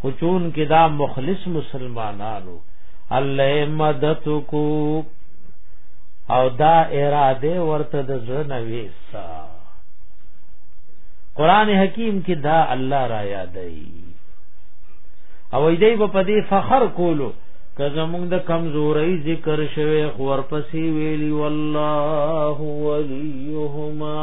خو چون کې دا مخلص مسلمانانو الله مدد کو او دا اراده ورته د زنه ویسا قران حکیم کې دا الله را یادای او ایدای په پدی فخر کولو که زمونږ د کمزوري ذکر شوه خور پسې ویلی والله وليهما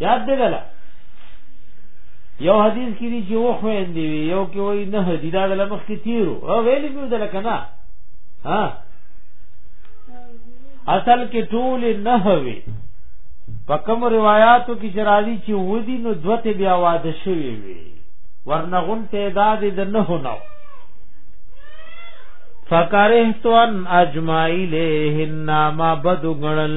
یاد دی غلا یو حدیث کې دی چې و خو اندی وی یو کې وای نه دی دا د لمخ کې تیرو او ویل میو دل کنه ها اصل کې ټول نه وی په کوم روایتو کې شرازی چې ودی نو دوته بیا واده شوی وی ورنغون تعداد د نه نو فکرهتوان اجماعی له نامه بدو غړل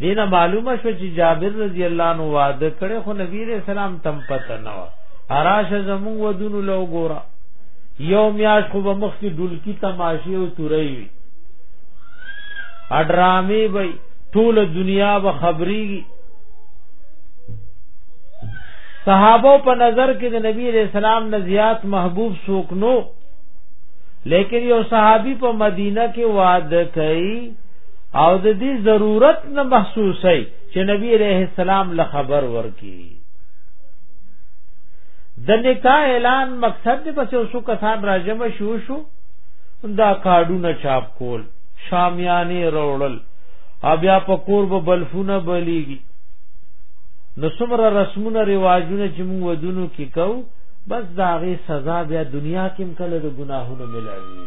دینه معلومه شو چې جابر رضی الله عنه وعده کړي خو نبی رسول الله تم پته نه و اراشه زمون ودونو لو ګورا یو میاش خو به مخ کې ډولکی تماشې او توري وي اډرامي وي ټول دنیا به خبريږي صحابه په نظر کې د نبی رسول الله نه زیات محبوب سوکنو لیکن یو صحابي په مدینه کې واده کوي او د دې ضرورت نه محسوسه چې نبی عليه السلام له خبر ورکی د نکاح اعلان مقصد دې پس اوسو کسان راجم شو شو دا کارډونه چاپ کول شامیانه روړل بیا په کور به بلفونه بلیږي نو څومره رسمونه رواجونه چې موږ ودونو کې کو بس دا غي سزا بیا دنیا کې هم کله د ګناهونو ملایوي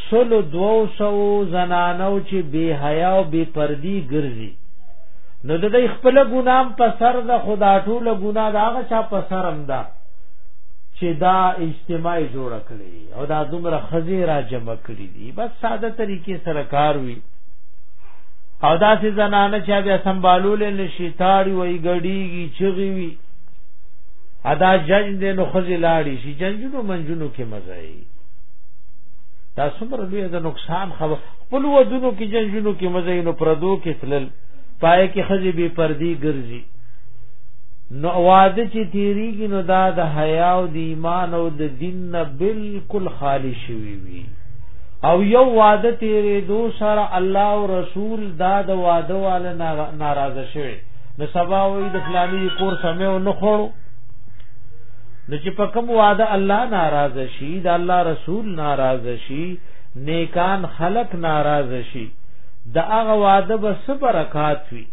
سلو دوو سو زنانو چې بی حیا او بی پردی ګرځي نو د دې خپل ګنام په سر د خدا ټول ګنا دا هغه چا په سر هم ده چې دا اجتماع جوړ کړي او دا دومره خزي را جمع کړي دي بس ساده طریقې سره کار وي او دا سي زنانه چې بیا سنبالول نشي تاری وي غړيږي چغي وي ادا جنگ دې نو خزي لاړي شي جنگونو منجونو کې مزه دا څومره لوی د نقصان خبر خپل ودونو کې جنجونو کې مزینو پردو کې تلل پای کې خځې به پردي ګرځي نو واده چې تیریږي نو دا د حیا او د ایمان او د دین نه بالکل خالی شوی وي او یو واده تیرې دو سره الله او رسول دا د واده وال ناراضه شوی نو سبا وې د فلانی کور سمې و نه خورو نو چې په کوم وعده الله ناراض شي دا الله رسول ناراض شي نیکان خلق ناراض شي دا هغه وعده به سبرکات وي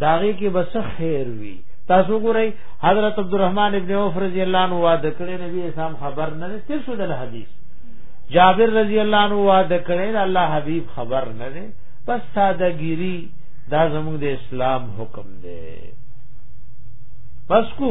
داغه کې بس خیر وي تاسو ګورئ حضرت عبدالرحمن ابن عوف رضی الله عنه وعده کړی نبی اسلام خبر نه دی تیر شو د حدیث جابر رضی الله عنه وعده کړی الله حبیب خبر نه دی بس سادهګیری دا زموږ د اسلام حکم دی بس کو